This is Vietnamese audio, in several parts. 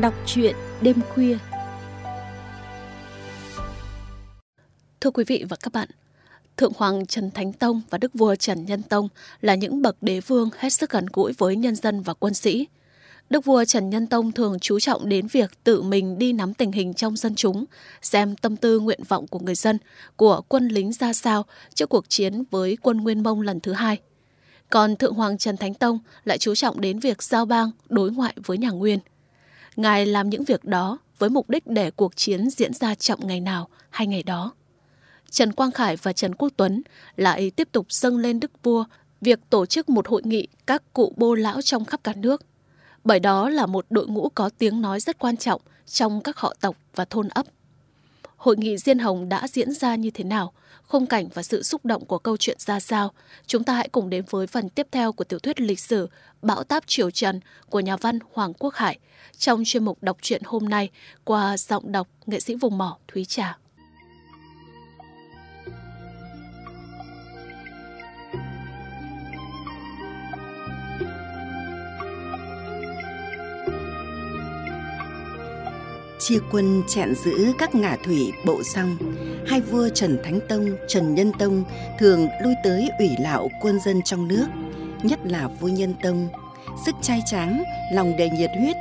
Đọc truyện đêm khuya Thưa quý vị và các bạn, Thượng Hoàng Trần Thánh Tông và Đức Vua Trần Nhân Tông là những bậc đế vương hết sức gần gũi với nhân dân và quân sĩ. Đức vua Trần Nhân Tông thường chú trọng đến việc tự mình đi nắm tình hình trong dân chúng, xem tâm tư nguyện vọng của người dân, của quân lính ra sao trước cuộc chiến với quân Nguyên Mông lần thứ hai. Còn Thượng Hoàng Trần Thánh Tông lại chú trọng đến việc giao bang, đối ngoại với nhà Nguyên. Ngài làm những việc đó với mục đích để cuộc chiến diễn ra chậm ngày nào hay ngày đó. Trần Quang Khải và Trần Quốc Tuấn lại tiếp tục dâng lên đức vua việc tổ chức một hội nghị các cụ bô lão trong khắp cả nước. Bởi đó là một đội ngũ có tiếng nói rất quan trọng trong các họ tộc và thôn ấp. Hội nghị Diên Hồng đã diễn ra như thế nào, khung cảnh và sự xúc động của câu chuyện ra sao, chúng ta hãy cùng đến với phần tiếp theo của tiểu thuyết lịch sử Bão táp Triều Trần của nhà văn Hoàng Quốc Hải trong chuyên mục đọc truyện hôm nay qua giọng đọc nghệ sĩ vùng mỏ Thúy Trà. Chia quân chặn giữ các ngã thủy, bộ song. Hai vua trần thánh tông, trần nhân tông thường lui tới ủy lạo quân dân trong nước, nhất là vua nhân tông. Sức trai tráng, lòng đầy nhiệt huyết.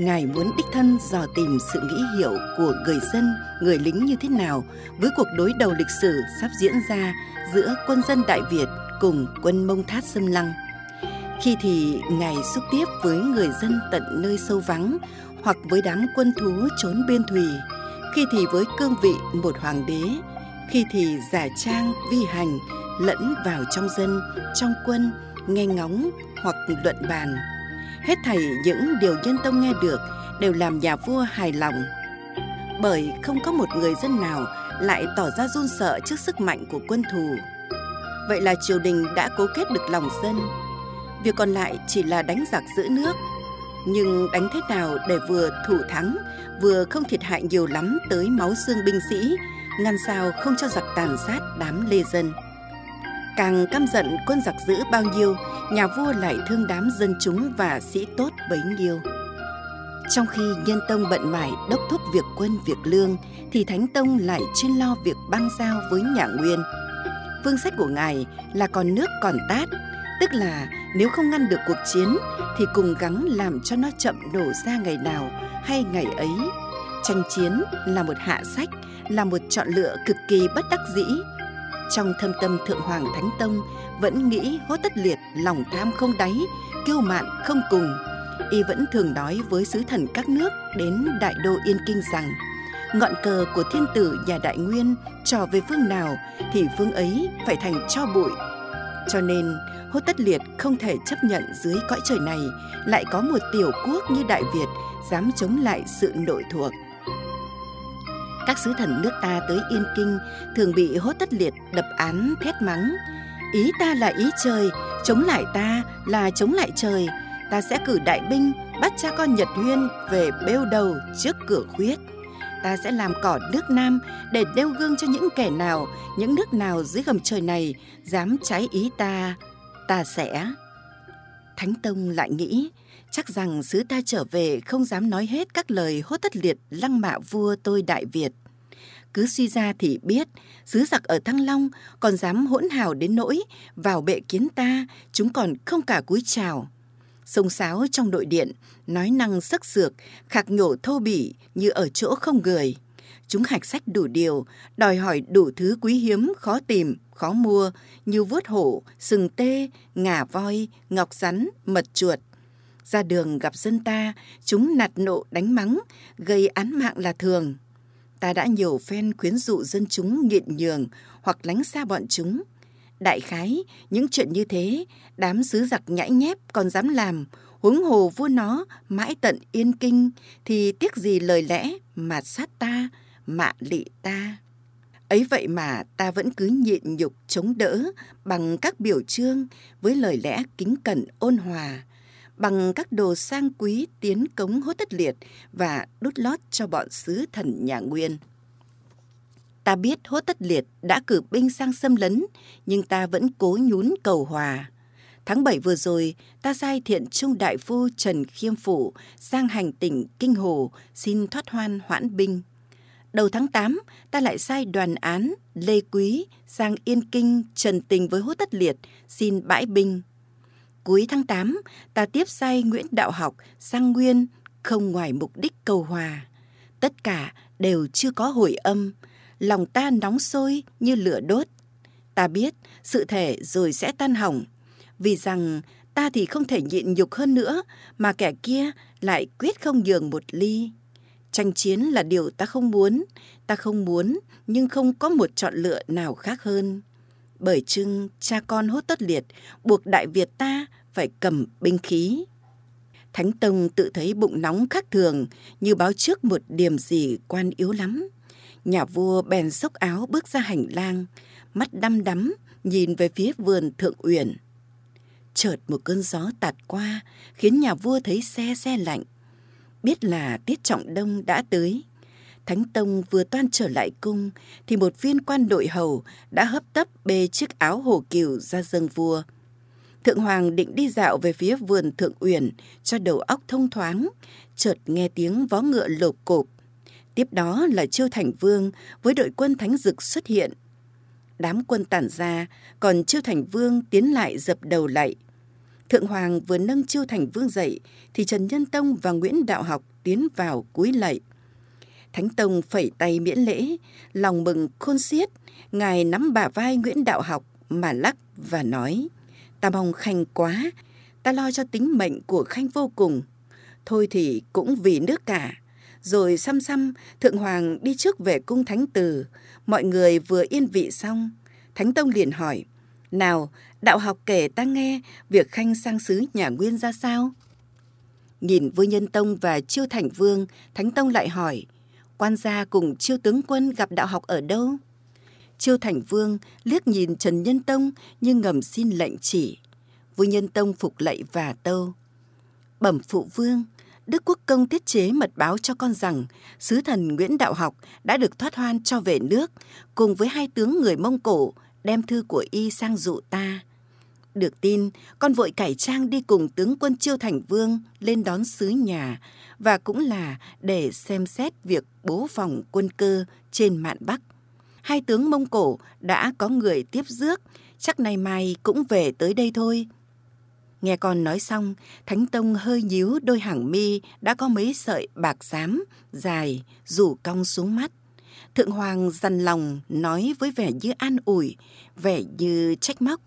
Ngài muốn đích thân dò tìm sự nghĩ hiệu của người dân, người lính như thế nào với cuộc đối đầu lịch sử sắp diễn ra giữa quân dân đại việt cùng quân mông thát xâm lăng. Khi thì ngài xúc tiếp với người dân tận nơi sâu vắng hoặc với đám quân thú trốn biên thủy, khi thì với cương vị một hoàng đế, khi thì giả trang vi hành lẫn vào trong dân, trong quân, nghe ngóng hoặc luận bàn. Hết thảy những điều nhân tông nghe được đều làm nhà vua hài lòng. Bởi không có một người dân nào lại tỏ ra run sợ trước sức mạnh của quân thù. Vậy là triều đình đã cố kết được lòng dân. Việc còn lại chỉ là đánh giặc giữ nước nhưng đánh thế nào để vừa thủ thắng, vừa không thiệt hại nhiều lắm tới máu xương binh sĩ, ngăn sao không cho giặc tàn sát đám lê dân. Càng căm giận quân giặc dữ bao nhiêu, nhà vua lại thương đám dân chúng và sĩ tốt bấy nhiêu. Trong khi nhân tông bận mải đốc thúc việc quân việc lương, thì thánh tông lại chuyên lo việc băng giao với nhà nguyên. Phương sách của ngài là còn nước còn tát tức là nếu không ngăn được cuộc chiến thì cùng gắng làm cho nó chậm nổ ra ngày nào hay ngày ấy. Tranh chiến là một hạ sách, là một chọn lựa cực kỳ bất đắc dĩ. Trong thâm tâm thượng hoàng thánh tông vẫn nghĩ hốt tất liệt lòng tham không đáy, kiêu mạn không cùng. Y vẫn thường nói với sứ thần các nước đến đại đô yên kinh rằng, ngọn cờ của thiên tử nhà đại nguyên trò về phương nào thì phương ấy phải thành cho bụi cho nên Hốt Tất Liệt không thể chấp nhận dưới cõi trời này lại có một tiểu quốc như Đại Việt dám chống lại sự nội thuộc. Các sứ thần nước ta tới Yên Kinh thường bị Hốt Tất Liệt đập án thét mắng. Ý ta là ý trời, chống lại ta là chống lại trời. Ta sẽ cử đại binh bắt cha con Nhật Huyên về bêu đầu trước cửa khuyết ta sẽ làm cỏ nước Nam để đeo gương cho những kẻ nào, những nước nào dưới gầm trời này dám trái ý ta ta sẽ. Thánh tông lại nghĩ chắc rằng sứ ta trở về không dám nói hết các lời hốt tất liệt lăng mạ vua tôi đại việt. Cứ suy ra thì biết sứ giặc ở thăng long còn dám hỗn hào đến nỗi vào bệ kiến ta chúng còn không cả cúi chào. Sông sáo trong nội điện nói năng sắc sược khạc nhổ thô bỉ như ở chỗ không người chúng hạch sách đủ điều đòi hỏi đủ thứ quý hiếm khó tìm khó mua như vuốt hổ, sừng tê, ngà voi, ngọc rắn, mật chuột. Ra đường gặp dân ta, chúng nạt nộ đánh mắng, gây án mạng là thường. Ta đã nhiều phen khuyến dụ dân chúng nghiện nhường hoặc lánh xa bọn chúng. Đại khái, những chuyện như thế, đám sứ giặc nhãi nhép còn dám làm, huống hồ vua nó mãi tận yên kinh, thì tiếc gì lời lẽ mà sát ta, mạ lị ta? Ấy vậy mà ta vẫn cứ nhịn nhục chống đỡ bằng các biểu trương với lời lẽ kính cẩn ôn hòa bằng các đồ sang quý tiến cống hốt tất liệt và đút lót cho bọn sứ thần nhà nguyên. Ta biết hốt tất liệt đã cử binh sang xâm lấn nhưng ta vẫn cố nhún cầu hòa. Tháng 7 vừa rồi, ta sai thiện trung đại phu Trần Khiêm Phủ sang hành tỉnh Kinh Hồ xin thoát hoan hoãn binh. Đầu tháng 8, ta lại sai đoàn án Lê Quý sang Yên Kinh trần tình với Hốt Tất Liệt xin bãi binh. Cuối tháng 8, ta tiếp sai Nguyễn Đạo Học sang Nguyên không ngoài mục đích cầu hòa. Tất cả đều chưa có hồi âm, lòng ta nóng sôi như lửa đốt. Ta biết sự thể rồi sẽ tan hỏng, vì rằng ta thì không thể nhịn nhục hơn nữa mà kẻ kia lại quyết không nhường một ly. Tranh chiến là điều ta không muốn, ta không muốn nhưng không có một chọn lựa nào khác hơn. Bởi chưng cha con hốt tất liệt buộc Đại Việt ta phải cầm binh khí. Thánh Tông tự thấy bụng nóng khác thường như báo trước một điểm gì quan yếu lắm. Nhà vua bèn xốc áo bước ra hành lang, mắt đăm đắm nhìn về phía vườn thượng uyển. Chợt một cơn gió tạt qua khiến nhà vua thấy xe xe lạnh. Biết là tiết trọng đông đã tới. Thánh Tông vừa toan trở lại cung thì một viên quan đội hầu đã hấp tấp bê chiếc áo hồ kiều ra dâng vua. Thượng Hoàng định đi dạo về phía vườn Thượng Uyển cho đầu óc thông thoáng, chợt nghe tiếng vó ngựa lộp cộp. Tiếp đó là Chiêu Thành Vương với đội quân Thánh Dực xuất hiện. Đám quân tản ra, còn Chiêu Thành Vương tiến lại dập đầu lạy. Thượng Hoàng vừa nâng Chiêu Thành Vương dậy, thì Trần Nhân Tông và Nguyễn Đạo Học tiến vào cúi lạy. Thánh Tông phẩy tay miễn lễ, lòng mừng khôn xiết, ngài nắm bả vai Nguyễn Đạo Học mà lắc và nói: Ta mong Khanh quá, ta lo cho tính mệnh của Khanh vô cùng. Thôi thì cũng vì nước cả. Rồi xăm xăm, Thượng Hoàng đi trước về cung Thánh Từ. Mọi người vừa yên vị xong. Thánh Tông liền hỏi, Nào, đạo học kể ta nghe việc Khanh sang xứ nhà Nguyên ra sao? Nhìn Vua Nhân Tông và Chiêu Thành Vương, Thánh Tông lại hỏi, quan gia cùng Chiêu Tướng Quân gặp đạo học ở đâu? Chiêu Thành Vương liếc nhìn Trần Nhân Tông như ngầm xin lệnh chỉ. Vua Nhân Tông phục lạy và tâu. Bẩm phụ vương, Đức Quốc Công tiết chế mật báo cho con rằng sứ thần Nguyễn Đạo Học đã được thoát hoan cho về nước cùng với hai tướng người Mông Cổ đem thư của y sang dụ ta. Được tin, con vội cải trang đi cùng tướng quân Chiêu Thành Vương lên đón sứ nhà và cũng là để xem xét việc bố phòng quân cơ trên mạn Bắc hai tướng Mông Cổ đã có người tiếp rước, chắc nay mai cũng về tới đây thôi. Nghe con nói xong, Thánh Tông hơi nhíu đôi hàng mi đã có mấy sợi bạc xám, dài, rủ cong xuống mắt. Thượng Hoàng dằn lòng nói với vẻ như an ủi, vẻ như trách móc.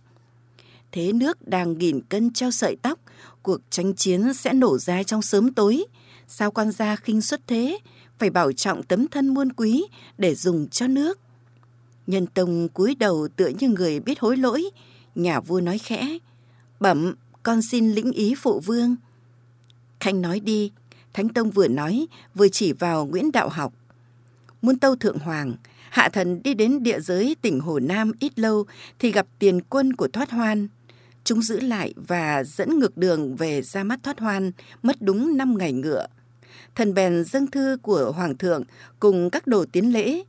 Thế nước đang nghìn cân treo sợi tóc, cuộc tranh chiến sẽ nổ ra trong sớm tối. Sao quan gia khinh xuất thế, phải bảo trọng tấm thân muôn quý để dùng cho nước. Nhân Tông cúi đầu tựa như người biết hối lỗi. Nhà vua nói khẽ. Bẩm, con xin lĩnh ý phụ vương. Khanh nói đi. Thánh Tông vừa nói, vừa chỉ vào Nguyễn Đạo Học. Muôn tâu thượng hoàng, hạ thần đi đến địa giới tỉnh Hồ Nam ít lâu thì gặp tiền quân của Thoát Hoan. Chúng giữ lại và dẫn ngược đường về ra mắt Thoát Hoan, mất đúng năm ngày ngựa. Thần bèn dâng thư của Hoàng thượng cùng các đồ tiến lễ,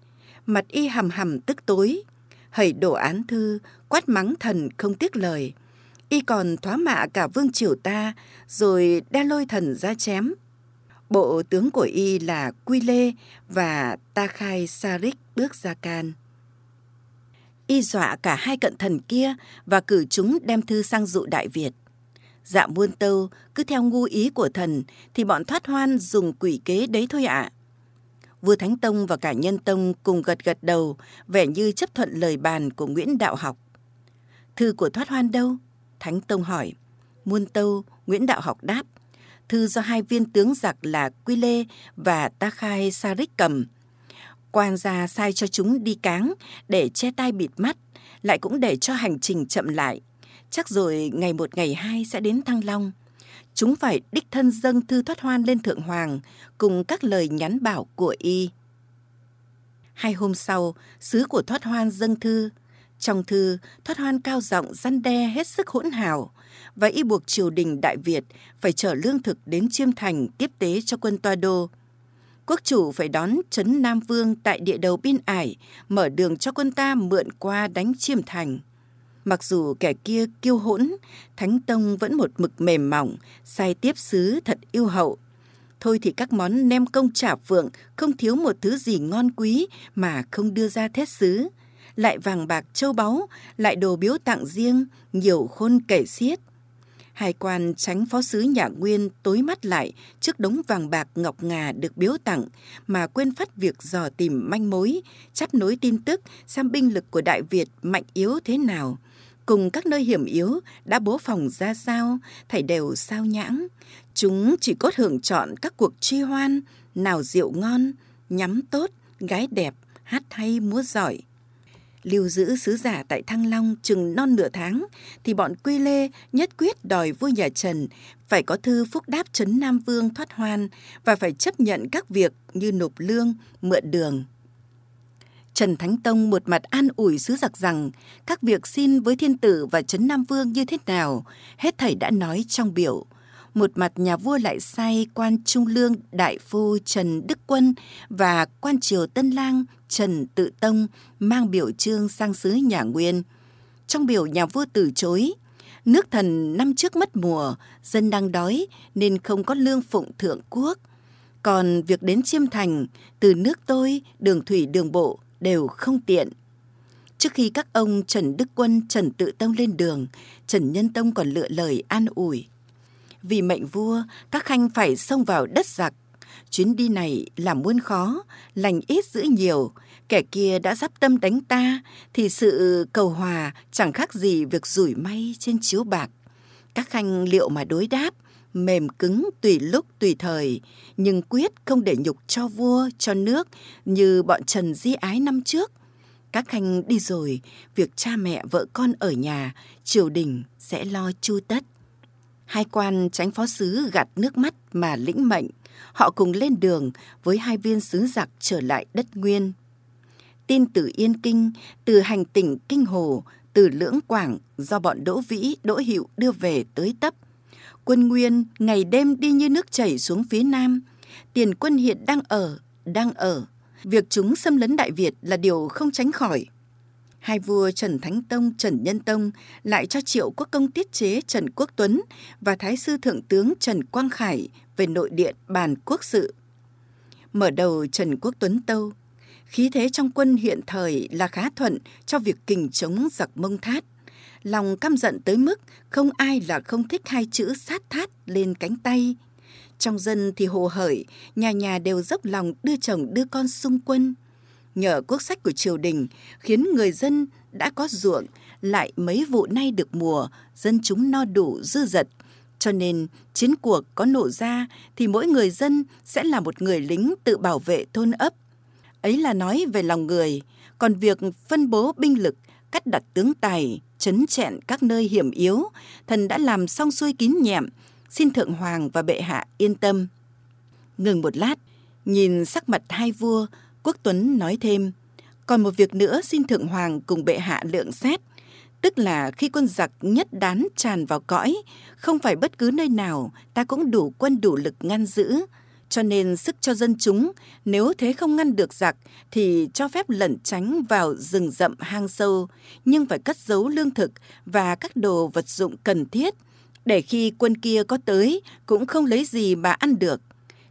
mặt y hầm hầm tức tối. hẩy đổ án thư, quát mắng thần không tiếc lời. Y còn thoá mạ cả vương triều ta, rồi đe lôi thần ra chém. Bộ tướng của y là Quy Lê và Ta Khai Sarik bước ra can. Y dọa cả hai cận thần kia và cử chúng đem thư sang dụ Đại Việt. Dạ muôn tâu cứ theo ngu ý của thần thì bọn thoát hoan dùng quỷ kế đấy thôi ạ. À vua Thánh Tông và cả Nhân Tông cùng gật gật đầu, vẻ như chấp thuận lời bàn của Nguyễn Đạo Học. Thư của Thoát Hoan đâu? Thánh Tông hỏi. Muôn Tâu, Nguyễn Đạo Học đáp. Thư do hai viên tướng giặc là Quy Lê và Ta Khai Sa Rích cầm. Quan gia sai cho chúng đi cáng để che tai bịt mắt, lại cũng để cho hành trình chậm lại. Chắc rồi ngày một ngày hai sẽ đến Thăng Long chúng phải đích thân dâng thư thoát hoan lên thượng hoàng cùng các lời nhắn bảo của y. Hai hôm sau, sứ của thoát hoan dâng thư. Trong thư, thoát hoan cao giọng răn đe hết sức hỗn hào và y buộc triều đình Đại Việt phải chở lương thực đến Chiêm Thành tiếp tế cho quân Toa Đô. Quốc chủ phải đón trấn Nam Vương tại địa đầu biên ải, mở đường cho quân ta mượn qua đánh Chiêm Thành. Mặc dù kẻ kia kiêu hỗn, Thánh Tông vẫn một mực mềm mỏng, sai tiếp sứ thật yêu hậu. Thôi thì các món nem công chả phượng không thiếu một thứ gì ngon quý mà không đưa ra thét sứ. Lại vàng bạc châu báu, lại đồ biếu tặng riêng, nhiều khôn kể xiết. Hai quan tránh phó sứ nhà Nguyên tối mắt lại trước đống vàng bạc ngọc ngà được biếu tặng mà quên phát việc dò tìm manh mối, chắp nối tin tức xem binh lực của Đại Việt mạnh yếu thế nào. Cùng các nơi hiểm yếu đã bố phòng ra sao, thảy đều sao nhãng. Chúng chỉ cốt hưởng chọn các cuộc truy hoan, nào rượu ngon, nhắm tốt, gái đẹp, hát hay múa giỏi lưu giữ sứ giả tại Thăng Long chừng non nửa tháng, thì bọn Quy Lê nhất quyết đòi vua nhà Trần phải có thư phúc đáp trấn Nam Vương thoát hoan và phải chấp nhận các việc như nộp lương, mượn đường. Trần Thánh Tông một mặt an ủi sứ giặc rằng các việc xin với thiên tử và trấn Nam Vương như thế nào, hết thầy đã nói trong biểu – một mặt nhà vua lại sai quan trung lương đại phu Trần Đức Quân và quan triều Tân Lang Trần Tự Tông mang biểu trương sang xứ nhà Nguyên. Trong biểu nhà vua từ chối, nước thần năm trước mất mùa, dân đang đói nên không có lương phụng thượng quốc. Còn việc đến Chiêm Thành, từ nước tôi, đường thủy đường bộ đều không tiện. Trước khi các ông Trần Đức Quân, Trần Tự Tông lên đường, Trần Nhân Tông còn lựa lời an ủi. Vì mệnh vua, các khanh phải xông vào đất giặc. Chuyến đi này làm muôn khó, lành ít giữ nhiều. Kẻ kia đã dắp tâm đánh ta, thì sự cầu hòa chẳng khác gì việc rủi may trên chiếu bạc. Các khanh liệu mà đối đáp, mềm cứng tùy lúc tùy thời, nhưng quyết không để nhục cho vua, cho nước như bọn Trần Di Ái năm trước. Các khanh đi rồi, việc cha mẹ vợ con ở nhà, triều đình sẽ lo chu tất. Hai quan tránh phó sứ gạt nước mắt mà lĩnh mệnh. Họ cùng lên đường với hai viên sứ giặc trở lại đất nguyên. Tin từ Yên Kinh, từ hành tỉnh Kinh Hồ, từ Lưỡng Quảng do bọn Đỗ Vĩ, Đỗ Hiệu đưa về tới tấp. Quân Nguyên ngày đêm đi như nước chảy xuống phía Nam. Tiền quân hiện đang ở, đang ở. Việc chúng xâm lấn Đại Việt là điều không tránh khỏi hai vua Trần Thánh Tông, Trần Nhân Tông lại cho Triệu Quốc Công tiết chế Trần Quốc Tuấn và Thái sư Thượng tướng Trần Quang Khải về nội điện bàn quốc sự. Mở đầu Trần Quốc Tuấn tâu, khí thế trong quân hiện thời là khá thuận cho việc kình chống giặc mông thát. Lòng căm giận tới mức không ai là không thích hai chữ sát thát lên cánh tay. Trong dân thì hồ hởi, nhà nhà đều dốc lòng đưa chồng đưa con xung quân nhờ quốc sách của triều đình, khiến người dân đã có ruộng, lại mấy vụ nay được mùa, dân chúng no đủ, dư dật. Cho nên, chiến cuộc có nổ ra thì mỗi người dân sẽ là một người lính tự bảo vệ thôn ấp. Ấy là nói về lòng người, còn việc phân bố binh lực, cắt đặt tướng tài, chấn chẹn các nơi hiểm yếu, thần đã làm xong xuôi kín nhẹm. Xin thượng hoàng và bệ hạ yên tâm. Ngừng một lát, nhìn sắc mặt hai vua Quốc Tuấn nói thêm, còn một việc nữa xin Thượng Hoàng cùng bệ hạ lượng xét, tức là khi quân giặc nhất đán tràn vào cõi, không phải bất cứ nơi nào ta cũng đủ quân đủ lực ngăn giữ, cho nên sức cho dân chúng, nếu thế không ngăn được giặc thì cho phép lẩn tránh vào rừng rậm hang sâu, nhưng phải cất giấu lương thực và các đồ vật dụng cần thiết, để khi quân kia có tới cũng không lấy gì mà ăn được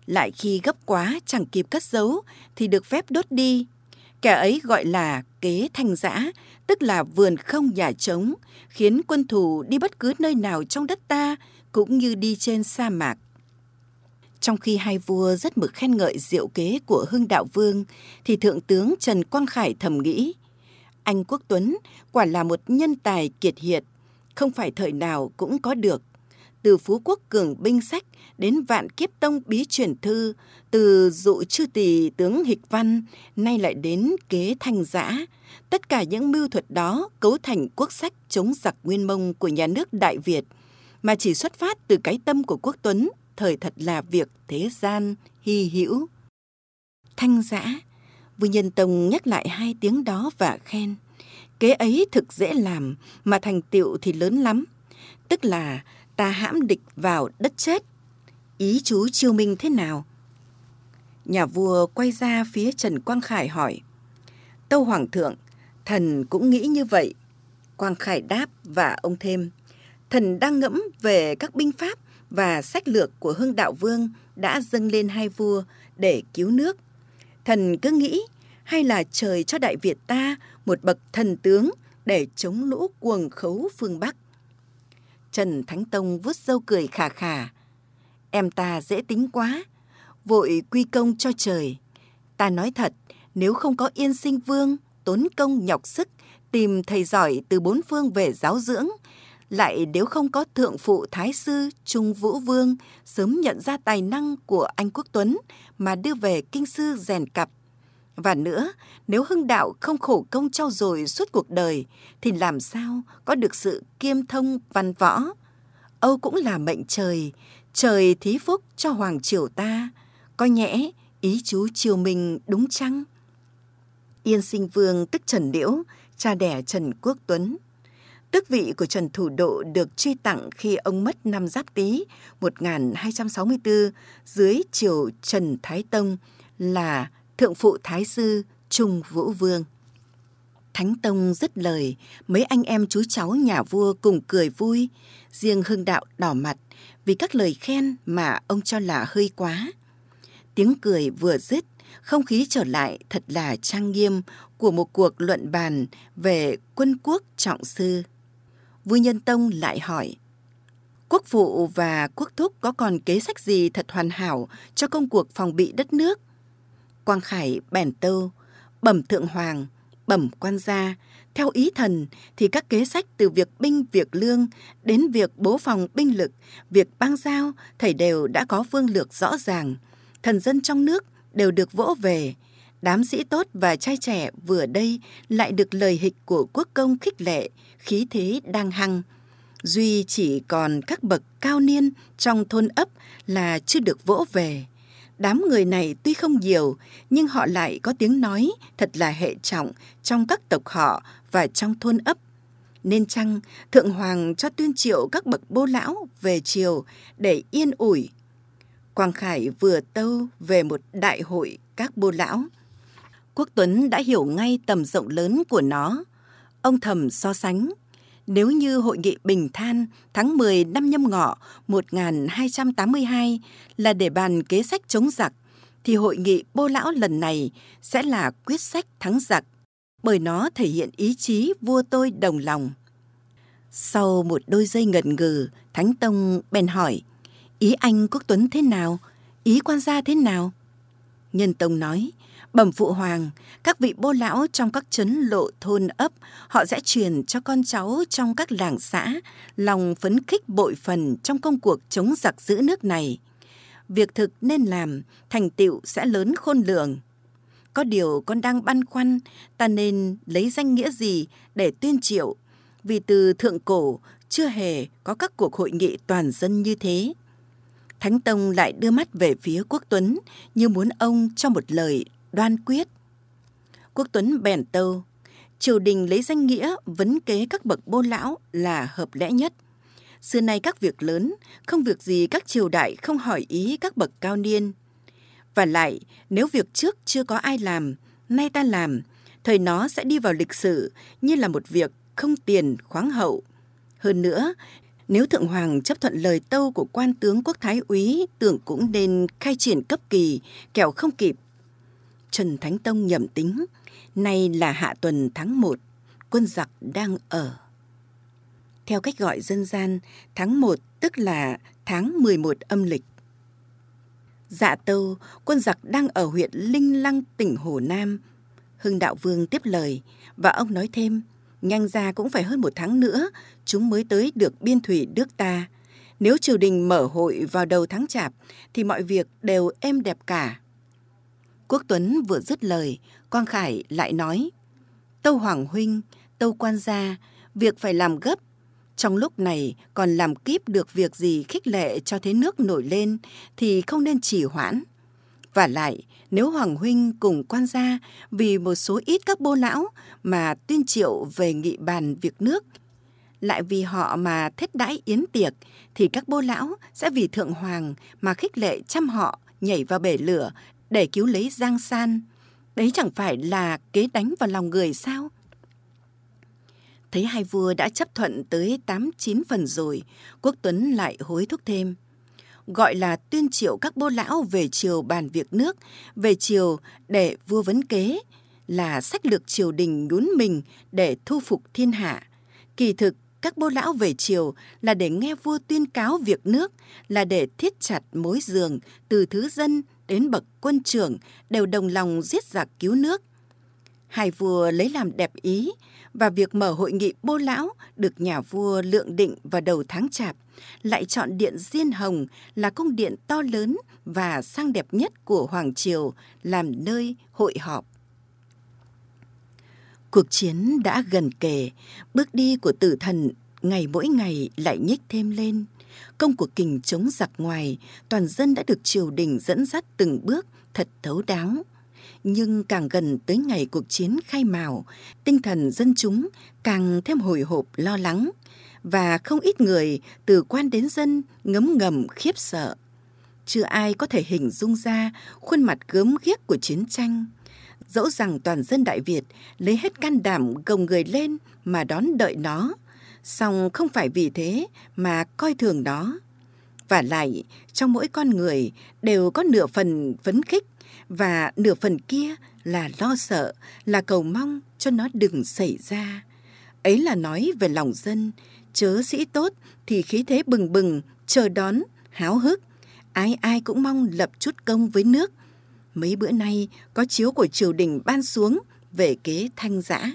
lại khi gấp quá chẳng kịp cất giấu thì được phép đốt đi. Kẻ ấy gọi là kế thanh giã, tức là vườn không nhà trống, khiến quân thù đi bất cứ nơi nào trong đất ta cũng như đi trên sa mạc. Trong khi hai vua rất mực khen ngợi diệu kế của Hưng Đạo Vương, thì Thượng tướng Trần Quang Khải thầm nghĩ, anh Quốc Tuấn quả là một nhân tài kiệt hiện, không phải thời nào cũng có được từ phú quốc cường binh sách đến vạn kiếp tông bí truyền thư, từ dụ chư tỳ tướng hịch văn, nay lại đến kế thanh giã. Tất cả những mưu thuật đó cấu thành quốc sách chống giặc nguyên mông của nhà nước Đại Việt, mà chỉ xuất phát từ cái tâm của quốc tuấn, thời thật là việc thế gian, hy hữu. Thanh giã, Vua Nhân Tông nhắc lại hai tiếng đó và khen. Kế ấy thực dễ làm, mà thành tựu thì lớn lắm. Tức là ta hãm địch vào đất chết. Ý chú chiêu minh thế nào? Nhà vua quay ra phía Trần Quang Khải hỏi. Tâu Hoàng thượng, thần cũng nghĩ như vậy. Quang Khải đáp và ông thêm, thần đang ngẫm về các binh pháp và sách lược của Hưng Đạo Vương đã dâng lên hai vua để cứu nước. Thần cứ nghĩ hay là trời cho Đại Việt ta một bậc thần tướng để chống lũ cuồng khấu phương Bắc. Trần Thánh Tông vuốt râu cười khà khà. Em ta dễ tính quá, vội quy công cho trời. Ta nói thật, nếu không có yên sinh vương, tốn công nhọc sức, tìm thầy giỏi từ bốn phương về giáo dưỡng, lại nếu không có thượng phụ thái sư Trung Vũ Vương sớm nhận ra tài năng của anh Quốc Tuấn mà đưa về kinh sư rèn cặp. Và nữa, nếu hưng đạo không khổ công trau dồi suốt cuộc đời, thì làm sao có được sự kiêm thông văn võ? Âu cũng là mệnh trời, trời thí phúc cho hoàng triều ta. Có nhẽ ý chú triều mình đúng chăng? Yên sinh vương tức Trần Liễu, cha đẻ Trần Quốc Tuấn. Tước vị của Trần Thủ Độ được truy tặng khi ông mất năm Giáp Tý 1264 dưới triều Trần Thái Tông là Thượng phụ Thái sư Trung Vũ Vương. Thánh Tông dứt lời, mấy anh em chú cháu nhà vua cùng cười vui, riêng Hưng Đạo đỏ mặt vì các lời khen mà ông cho là hơi quá. Tiếng cười vừa dứt, không khí trở lại thật là trang nghiêm của một cuộc luận bàn về quân quốc trọng sư. Vua Nhân Tông lại hỏi, Quốc phụ và quốc thúc có còn kế sách gì thật hoàn hảo cho công cuộc phòng bị đất nước? Quang Khải bèn tâu, bẩm thượng hoàng, bẩm quan gia, theo ý thần thì các kế sách từ việc binh việc lương đến việc bố phòng binh lực, việc bang giao, thầy đều đã có phương lược rõ ràng. Thần dân trong nước đều được vỗ về. Đám sĩ tốt và trai trẻ vừa đây lại được lời hịch của quốc công khích lệ, khí thế đang hăng. Duy chỉ còn các bậc cao niên trong thôn ấp là chưa được vỗ về. Đám người này tuy không nhiều, nhưng họ lại có tiếng nói thật là hệ trọng trong các tộc họ và trong thôn ấp. Nên chăng Thượng Hoàng cho tuyên triệu các bậc bô lão về triều để yên ủi. Quang Khải vừa tâu về một đại hội các bô lão. Quốc Tuấn đã hiểu ngay tầm rộng lớn của nó. Ông thầm so sánh nếu như hội nghị Bình Than tháng 10 năm nhâm ngọ 1282 là để bàn kế sách chống giặc, thì hội nghị Bô Lão lần này sẽ là quyết sách thắng giặc, bởi nó thể hiện ý chí vua tôi đồng lòng. Sau một đôi giây ngần ngừ, Thánh Tông bèn hỏi, ý anh Quốc Tuấn thế nào? Ý quan gia thế nào? Nhân Tông nói, Bẩm phụ hoàng, các vị bô lão trong các chấn lộ thôn ấp, họ sẽ truyền cho con cháu trong các làng xã lòng phấn khích bội phần trong công cuộc chống giặc giữ nước này. Việc thực nên làm, thành tựu sẽ lớn khôn lường. Có điều con đang băn khoăn, ta nên lấy danh nghĩa gì để tuyên triệu, vì từ thượng cổ chưa hề có các cuộc hội nghị toàn dân như thế. Thánh Tông lại đưa mắt về phía Quốc Tuấn như muốn ông cho một lời đoan quyết. Quốc Tuấn bèn tâu, triều đình lấy danh nghĩa vấn kế các bậc bô lão là hợp lẽ nhất. Xưa nay các việc lớn, không việc gì các triều đại không hỏi ý các bậc cao niên. Và lại, nếu việc trước chưa có ai làm, nay ta làm, thời nó sẽ đi vào lịch sử như là một việc không tiền khoáng hậu. Hơn nữa, nếu Thượng Hoàng chấp thuận lời tâu của quan tướng quốc thái úy, tưởng cũng nên khai triển cấp kỳ, kẻo không kịp Trần Thánh Tông nhầm tính, nay là hạ tuần tháng 1, quân giặc đang ở. Theo cách gọi dân gian, tháng 1 tức là tháng 11 âm lịch. Dạ tâu, quân giặc đang ở huyện Linh Lăng, tỉnh Hồ Nam. Hưng Đạo Vương tiếp lời, và ông nói thêm, nhanh ra cũng phải hơn một tháng nữa, chúng mới tới được biên thủy nước ta. Nếu triều đình mở hội vào đầu tháng chạp, thì mọi việc đều êm đẹp cả. Quốc Tuấn vừa dứt lời, Quang Khải lại nói, Tâu Hoàng Huynh, Tâu Quan Gia, việc phải làm gấp. Trong lúc này còn làm kíp được việc gì khích lệ cho thế nước nổi lên thì không nên trì hoãn. Và lại, nếu Hoàng Huynh cùng quan gia vì một số ít các bô lão mà tuyên triệu về nghị bàn việc nước, lại vì họ mà thết đãi yến tiệc, thì các bô lão sẽ vì thượng hoàng mà khích lệ chăm họ nhảy vào bể lửa để cứu lấy Giang San. Đấy chẳng phải là kế đánh vào lòng người sao? Thấy hai vua đã chấp thuận tới tám chín phần rồi, Quốc Tuấn lại hối thúc thêm. Gọi là tuyên triệu các bô lão về triều bàn việc nước, về triều để vua vấn kế, là sách lược triều đình nhún mình để thu phục thiên hạ. Kỳ thực, các bô lão về triều là để nghe vua tuyên cáo việc nước, là để thiết chặt mối giường từ thứ dân đến bậc quân trưởng đều đồng lòng giết giặc cứu nước. Hai vua lấy làm đẹp ý và việc mở hội nghị bô lão được nhà vua lượng định vào đầu tháng chạp lại chọn điện Diên Hồng là cung điện to lớn và sang đẹp nhất của Hoàng Triều làm nơi hội họp. Cuộc chiến đã gần kề, bước đi của tử thần ngày mỗi ngày lại nhích thêm lên. Công cuộc kình chống giặc ngoài, toàn dân đã được triều đình dẫn dắt từng bước thật thấu đáo. Nhưng càng gần tới ngày cuộc chiến khai mào, tinh thần dân chúng càng thêm hồi hộp lo lắng và không ít người từ quan đến dân ngấm ngầm khiếp sợ. Chưa ai có thể hình dung ra khuôn mặt gớm ghiếc của chiến tranh. Dẫu rằng toàn dân Đại Việt lấy hết can đảm gồng người lên mà đón đợi nó, song không phải vì thế mà coi thường đó Và lại, trong mỗi con người đều có nửa phần phấn khích và nửa phần kia là lo sợ, là cầu mong cho nó đừng xảy ra. Ấy là nói về lòng dân, chớ sĩ tốt thì khí thế bừng bừng, chờ đón, háo hức. Ai ai cũng mong lập chút công với nước. Mấy bữa nay có chiếu của triều đình ban xuống về kế thanh giã.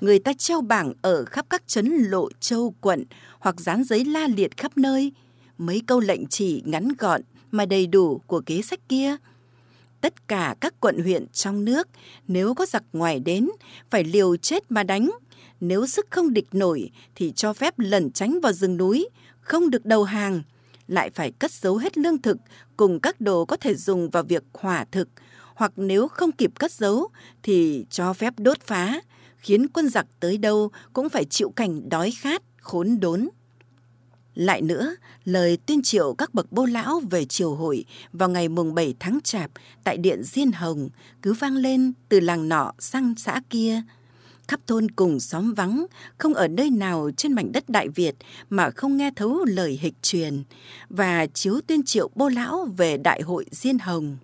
Người ta treo bảng ở khắp các trấn lộ châu quận hoặc dán giấy la liệt khắp nơi. Mấy câu lệnh chỉ ngắn gọn mà đầy đủ của kế sách kia. Tất cả các quận huyện trong nước nếu có giặc ngoài đến phải liều chết mà đánh. Nếu sức không địch nổi thì cho phép lẩn tránh vào rừng núi, không được đầu hàng, lại phải cất giấu hết lương thực cùng các đồ có thể dùng vào việc hỏa thực, hoặc nếu không kịp cất giấu thì cho phép đốt phá, khiến quân giặc tới đâu cũng phải chịu cảnh đói khát, khốn đốn. Lại nữa, lời tuyên triệu các bậc bô lão về triều hội vào ngày mùng bảy tháng Chạp tại điện Diên Hồng cứ vang lên từ làng nọ sang xã kia – khắp thôn cùng xóm vắng, không ở nơi nào trên mảnh đất Đại Việt mà không nghe thấu lời hịch truyền và chiếu tuyên triệu bô lão về đại hội Diên Hồng.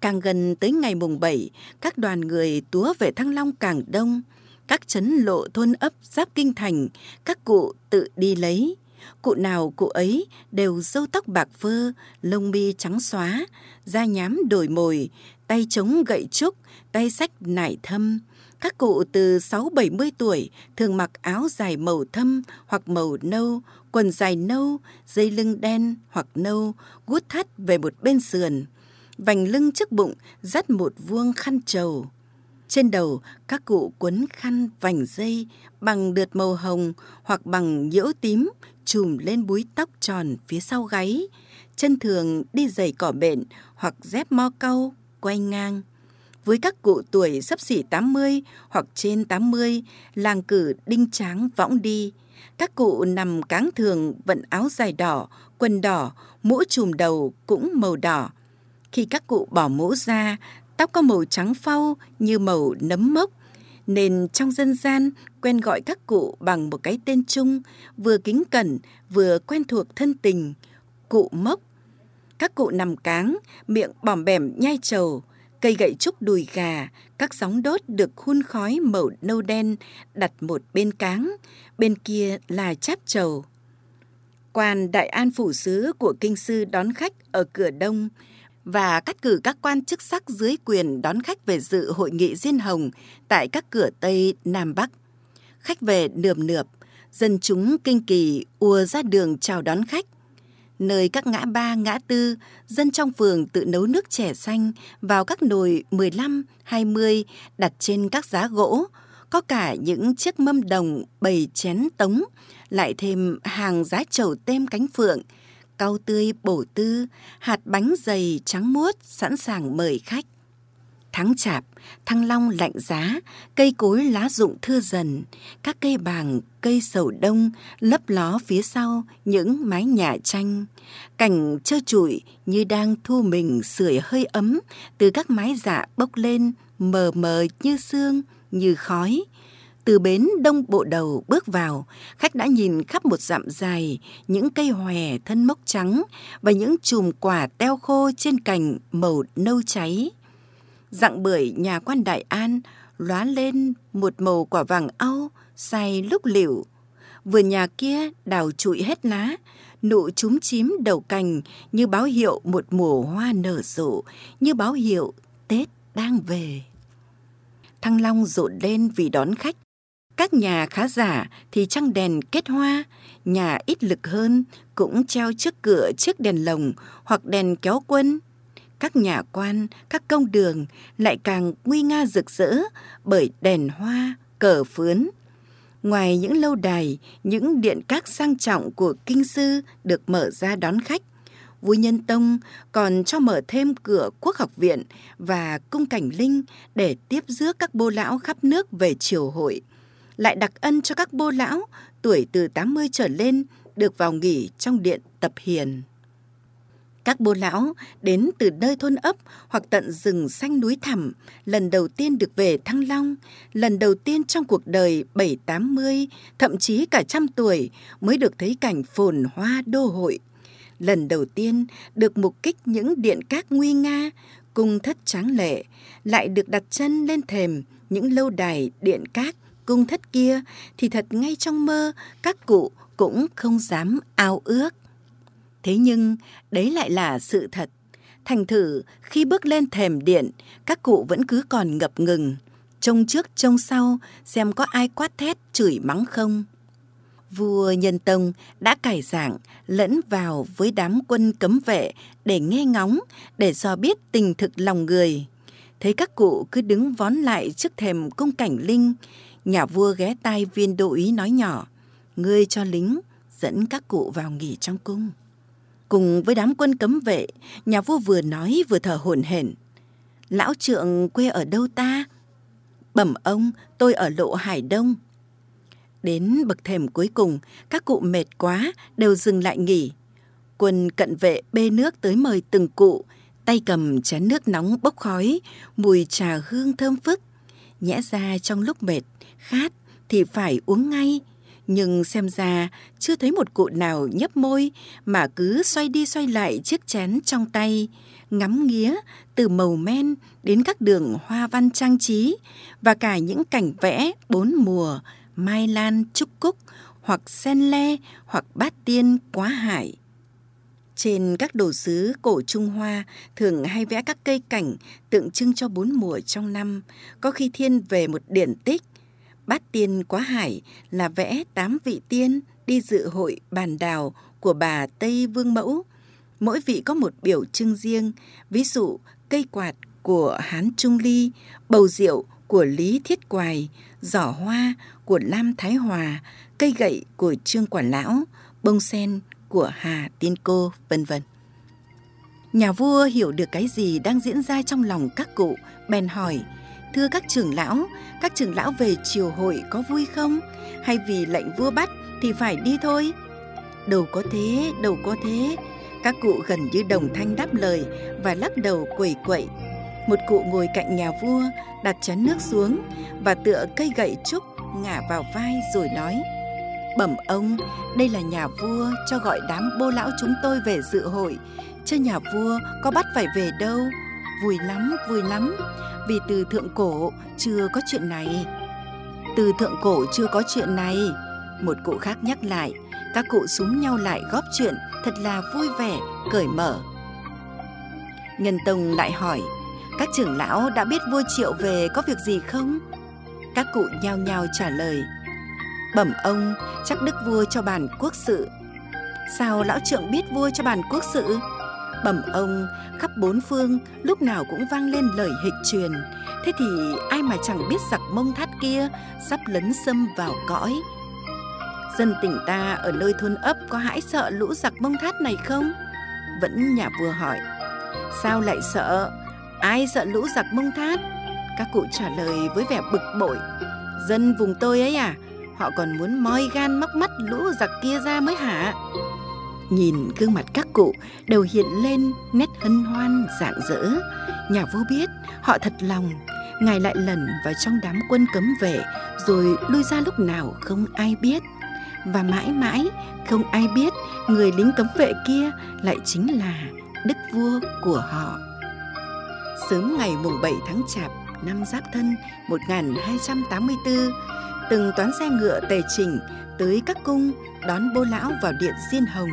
Càng gần tới ngày mùng 7, các đoàn người túa về Thăng Long càng đông, các chấn lộ thôn ấp giáp kinh thành, các cụ tự đi lấy. Cụ nào cụ ấy đều râu tóc bạc phơ, lông mi trắng xóa, da nhám đổi mồi, tay chống gậy trúc, tay sách nải thâm, các cụ từ 6-70 tuổi thường mặc áo dài màu thâm hoặc màu nâu, quần dài nâu, dây lưng đen hoặc nâu, guốt thắt về một bên sườn. Vành lưng trước bụng dắt một vuông khăn trầu. Trên đầu, các cụ quấn khăn vành dây bằng đượt màu hồng hoặc bằng nhiễu tím chùm lên búi tóc tròn phía sau gáy. Chân thường đi giày cỏ bện hoặc dép mo cau quay ngang với các cụ tuổi sắp xỉ 80 hoặc trên 80, làng cử đinh tráng võng đi. Các cụ nằm cáng thường vận áo dài đỏ, quần đỏ, mũ trùm đầu cũng màu đỏ. Khi các cụ bỏ mũ ra, tóc có màu trắng phau như màu nấm mốc, nên trong dân gian quen gọi các cụ bằng một cái tên chung, vừa kính cẩn, vừa quen thuộc thân tình, cụ mốc. Các cụ nằm cáng, miệng bòm bẻm nhai trầu, Cây gậy trúc đùi gà, các sóng đốt được hun khói màu nâu đen đặt một bên cáng, bên kia là cháp trầu. Quan Đại An Phủ Sứ của Kinh Sư đón khách ở cửa đông và cắt cử các quan chức sắc dưới quyền đón khách về dự hội nghị Diên Hồng tại các cửa Tây, Nam Bắc. Khách về nườm nượp, dân chúng kinh kỳ ùa ra đường chào đón khách – nơi các ngã ba, ngã tư, dân trong phường tự nấu nước chè xanh vào các nồi 15, 20 đặt trên các giá gỗ, có cả những chiếc mâm đồng bầy chén tống, lại thêm hàng giá trầu tem cánh phượng, cau tươi bổ tư, hạt bánh dày trắng muốt sẵn sàng mời khách. Tháng chạp, thăng long lạnh giá, cây cối lá rụng thưa dần, các cây bàng, cây sầu đông lấp ló phía sau những mái nhà tranh. Cảnh trơ trụi như đang thu mình sưởi hơi ấm từ các mái dạ bốc lên mờ mờ như sương, như khói. Từ bến đông bộ đầu bước vào, khách đã nhìn khắp một dặm dài, những cây hòe thân mốc trắng và những chùm quả teo khô trên cành màu nâu cháy. Dặng bưởi nhà quan Đại An lóa lên một màu quả vàng au, say lúc liễu. Vườn nhà kia đào trụi hết lá, nụ trúng chím đầu cành như báo hiệu một mùa hoa nở rộ, như báo hiệu Tết đang về. Thăng Long rộn lên vì đón khách. Các nhà khá giả thì trăng đèn kết hoa, nhà ít lực hơn cũng treo trước cửa chiếc đèn lồng hoặc đèn kéo quân. Các nhà quan, các công đường lại càng nguy nga rực rỡ bởi đèn hoa, cờ phướn. Ngoài những lâu đài, những điện các sang trọng của kinh sư được mở ra đón khách, Vua Nhân Tông còn cho mở thêm cửa quốc học viện và cung cảnh linh để tiếp rước các bô lão khắp nước về triều hội. Lại đặc ân cho các bô lão tuổi từ 80 trở lên được vào nghỉ trong điện tập hiền. Các bô lão đến từ nơi thôn ấp hoặc tận rừng xanh núi thẳm, lần đầu tiên được về Thăng Long, lần đầu tiên trong cuộc đời bảy tám mươi, thậm chí cả trăm tuổi mới được thấy cảnh phồn hoa đô hội lần đầu tiên được mục kích những điện các nguy nga, cung thất tráng lệ, lại được đặt chân lên thềm những lâu đài điện các cung thất kia thì thật ngay trong mơ các cụ cũng không dám ao ước. Thế nhưng đấy lại là sự thật. Thành thử khi bước lên thềm điện, các cụ vẫn cứ còn ngập ngừng, trông trước trông sau xem có ai quát thét chửi mắng không vua Nhân Tông đã cải giảng lẫn vào với đám quân cấm vệ để nghe ngóng, để dò biết tình thực lòng người. Thấy các cụ cứ đứng vón lại trước thềm cung cảnh linh, nhà vua ghé tai viên đô ý nói nhỏ, ngươi cho lính dẫn các cụ vào nghỉ trong cung. Cùng với đám quân cấm vệ, nhà vua vừa nói vừa thở hổn hển. Lão trượng quê ở đâu ta? Bẩm ông, tôi ở lộ Hải Đông. Đến bậc thềm cuối cùng, các cụ mệt quá, đều dừng lại nghỉ. Quân cận vệ bê nước tới mời từng cụ, tay cầm chén nước nóng bốc khói, mùi trà hương thơm phức. Nhẽ ra trong lúc mệt, khát thì phải uống ngay. Nhưng xem ra chưa thấy một cụ nào nhấp môi mà cứ xoay đi xoay lại chiếc chén trong tay, ngắm nghía từ màu men đến các đường hoa văn trang trí và cả những cảnh vẽ bốn mùa mai lan trúc cúc hoặc sen le hoặc bát tiên quá hải. Trên các đồ sứ cổ Trung Hoa thường hay vẽ các cây cảnh tượng trưng cho bốn mùa trong năm, có khi thiên về một điển tích. Bát tiên quá hải là vẽ tám vị tiên đi dự hội bàn đào của bà Tây Vương Mẫu. Mỗi vị có một biểu trưng riêng, ví dụ cây quạt của Hán Trung Ly, bầu rượu của Lý Thiết Quài, giỏ hoa của Lam Thái Hòa, cây gậy của Trương Quản Lão, bông sen của Hà Tiên Cô, vân vân. Nhà vua hiểu được cái gì đang diễn ra trong lòng các cụ, bèn hỏi, thưa các trưởng lão, các trưởng lão về triều hội có vui không? Hay vì lệnh vua bắt thì phải đi thôi? Đâu có thế, đâu có thế. Các cụ gần như đồng thanh đáp lời và lắc đầu quẩy quậy. Một cụ ngồi cạnh nhà vua, đặt chén nước xuống và tựa cây gậy trúc ngả vào vai rồi nói Bẩm ông, đây là nhà vua cho gọi đám bô lão chúng tôi về dự hội Chứ nhà vua có bắt phải về đâu Vui lắm, vui lắm. Vì từ thượng cổ chưa có chuyện này. Từ thượng cổ chưa có chuyện này. Một cụ khác nhắc lại Các cụ súng nhau lại góp chuyện Thật là vui vẻ, cởi mở. Nhân Tông lại hỏi Các trưởng lão đã biết vua triệu về có việc gì không? Các cụ nhao nhao trả lời Bẩm ông chắc đức vua cho bàn quốc sự. Sao lão trượng biết vua cho bàn quốc sự? Bẩm ông khắp bốn phương lúc nào cũng vang lên lời hịch truyền Thế thì ai mà chẳng biết giặc mông thát kia sắp lấn xâm vào cõi Dân tỉnh ta ở nơi thôn ấp có hãi sợ lũ giặc mông thát này không? Vẫn nhà vừa hỏi Sao lại sợ? Ai sợ lũ giặc mông thát? Các cụ trả lời với vẻ bực bội. Dân vùng tôi ấy à, họ còn muốn moi gan móc mắt lũ giặc kia ra mới hả? Nhìn gương mặt các cụ đều hiện lên nét hân hoan rạng rỡ. Nhà vua biết họ thật lòng Ngài lại lẩn vào trong đám quân cấm vệ rồi lui ra lúc nào không ai biết. Và mãi mãi không ai biết người lính cấm vệ kia lại chính là đức vua của họ. Sớm ngày mùng 7 tháng Chạp năm Giáp Thân 1284, từng toán xe ngựa tề chỉnh tới các cung đón bô lão vào điện Diên Hồng.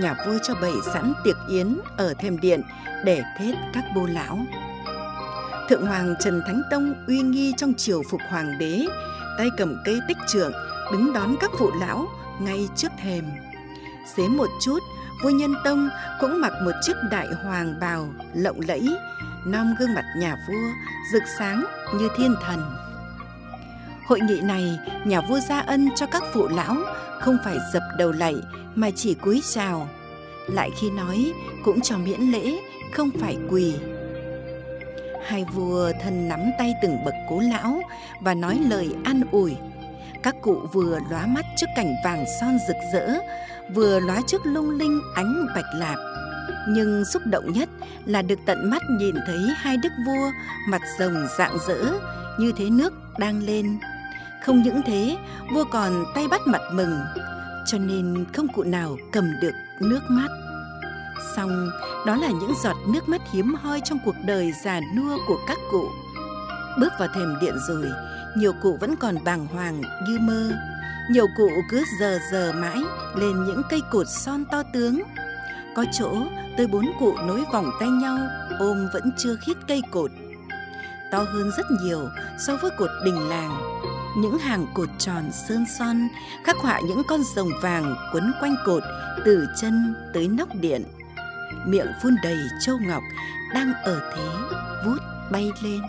Nhà vua cho bày sẵn tiệc yến ở thềm điện để thết các bô lão. Thượng hoàng Trần Thánh Tông uy nghi trong triều phục hoàng đế, tay cầm cây tích trượng, đứng đón các phụ lão ngay trước thềm. Xế một chút, vua Nhân Tông cũng mặc một chiếc đại hoàng bào lộng lẫy, non gương mặt nhà vua rực sáng như thiên thần. Hội nghị này, nhà vua gia ân cho các phụ lão không phải dập đầu lạy mà chỉ cúi chào. Lại khi nói cũng cho miễn lễ, không phải quỳ. Hai vua thân nắm tay từng bậc cố lão và nói lời an ủi. Các cụ vừa lóa mắt trước cảnh vàng son rực rỡ, vừa lóa trước lung linh ánh bạch lạp. Nhưng xúc động nhất là được tận mắt nhìn thấy hai đức vua mặt rồng rạng rỡ như thế nước đang lên. Không những thế, vua còn tay bắt mặt mừng, cho nên không cụ nào cầm được nước mắt. Xong, đó là những giọt nước mắt hiếm hoi trong cuộc đời già nua của các cụ. Bước vào thềm điện rồi, nhiều cụ vẫn còn bàng hoàng như mơ. Nhiều cụ cứ giờ giờ mãi lên những cây cột son to tướng. Có chỗ tới bốn cụ nối vòng tay nhau ôm vẫn chưa khít cây cột. To hơn rất nhiều so với cột đình làng. Những hàng cột tròn sơn son, khắc họa những con rồng vàng quấn quanh cột từ chân tới nóc điện. Miệng phun đầy châu ngọc đang ở thế vút bay lên.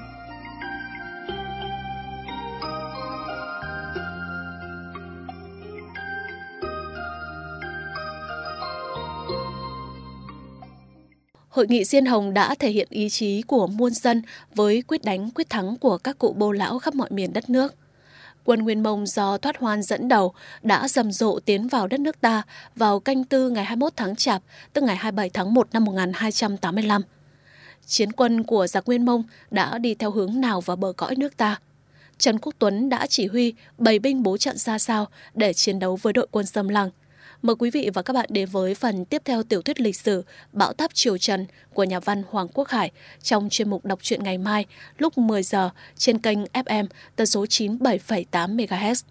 Hội nghị Diên Hồng đã thể hiện ý chí của muôn dân với quyết đánh quyết thắng của các cụ bô lão khắp mọi miền đất nước quân Nguyên Mông do Thoát Hoan dẫn đầu đã rầm rộ tiến vào đất nước ta vào canh tư ngày 21 tháng Chạp, tức ngày 27 tháng 1 năm 1285. Chiến quân của giặc Nguyên Mông đã đi theo hướng nào vào bờ cõi nước ta? Trần Quốc Tuấn đã chỉ huy bày binh bố trận ra sao để chiến đấu với đội quân xâm lăng. Mời quý vị và các bạn đến với phần tiếp theo tiểu thuyết lịch sử Bão táp Triều Trần của nhà văn Hoàng Quốc Hải trong chuyên mục đọc truyện ngày mai lúc 10 giờ trên kênh FM tần số 97,8 MHz.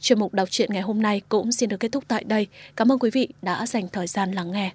Chuyên mục đọc truyện ngày hôm nay cũng xin được kết thúc tại đây. Cảm ơn quý vị đã dành thời gian lắng nghe.